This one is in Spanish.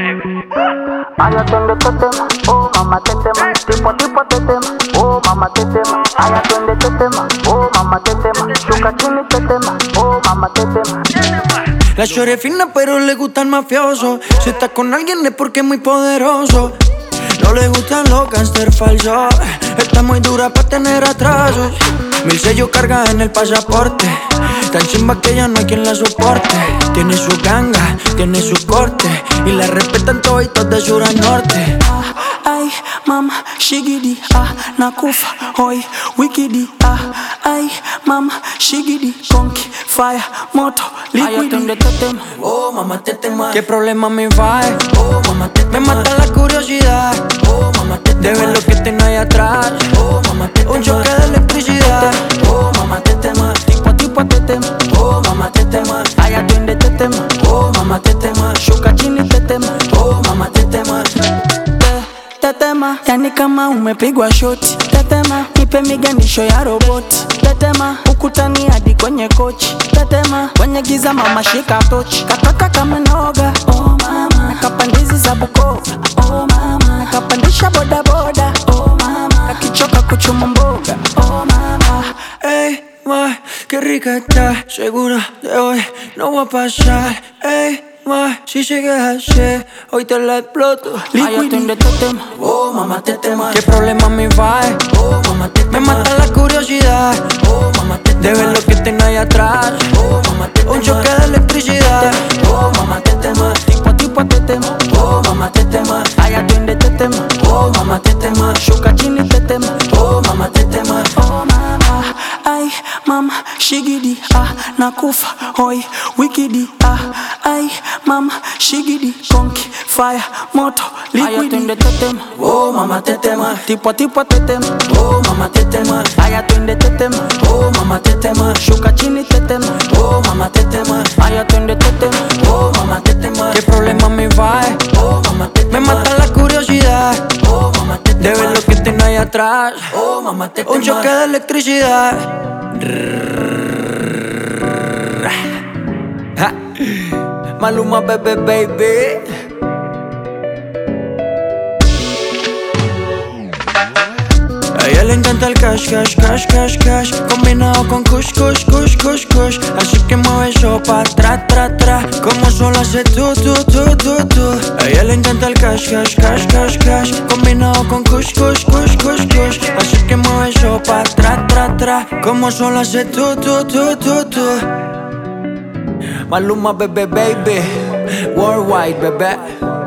Atiende este tema, oh tema, tipo tipo oh tema, oh chuca chini oh tema. La chore fina pero le gusta el mafioso. Si está con alguien es porque es muy poderoso. No le gustan los gangster falsos. Está muy dura para tener atrasos. Mil sellos carga en el pasaporte. Tan chimba que ya no hay quien la soporte. Tiene su ganga, tiene su corte. Y la respetan todos de sur a norte. Ay, mama, shigidi, ah, nakufa, hoy, wikidi, ah, ay, mama, shigidi, conky, fire, moto, liquidi. Oh, mamá, te tema. ¿Qué problema me va? Oh, mamá, te Me mata la curiosidad. Oh, mamá, te De ver lo que tengo ahí atrás. Oh, mamá, te Un choque de Yani kama umepigwa shoti. Tetema, nipe miganisho ya roboti. Tetema, ukutani hadi kwenye kochi. Tetema, kwenye giza mama shika tochi. Kataka kama noga, oh mama. Nakapandizi za Bukova, oh mama. Nakapandisha boda boda, oh mama. Kakichoka kuchuma mboga, oh mama. Hey, ma, rica está. Segura de hoy no va a pasar. Ey, ma, si sigues así, hoy te la exploto. Atiende, te tema. Oh, mamá, te tema. ¿Qué problema me va? Oh, mamá, te Me mata la curiosidad. Oh, mamá, te De ver lo que tengo ahí atrás. Oh, mamá, te Un choque de electricidad. Oh, mamá, te tema. Tipo, tipo, te tema. Oh, mamá, te tema. Ay, atiende, te tema. Oh, mamá, te tema. Ah, nakufa, hoi, wikidi, ah, ay mama, shigidi, konki, fire, moto, liquidi. te tema, Oh, mamá, te tema. tipo tipo te tema, Oh, mamá, te tema. ay atiende te tema, Oh, mamá, te tema. shuka chini te tema, Oh, mamá, te tema. ay atiende te tema, Oh, mamá, te tema. ¿Qué problema me va? Oh, mamá, te tema. Me mata la curiosidad. Oh, mamá, te tema. De ver lo que tengo ahí atrás. Oh, mamá, te tema. Un choque de electricidad. Maluma, bebé, baby. Ella le encanta el cash, cash, cash, cash, cash. Combinado con kush, kush, kush, kush, kush. Así que mueve eso pa' tra, tra, tra. Como solo hace tú, tú, tú, tú, tú A ella le encanta el cash, cash, cash, cash, cash. Combinado con kush, kush, kush, kush, kush. Así que mueve eso pa' tra, tra, tra. Como solo hace tú, tú, tú, tú, tú Maluma, bebé, baby. Worldwide, bebé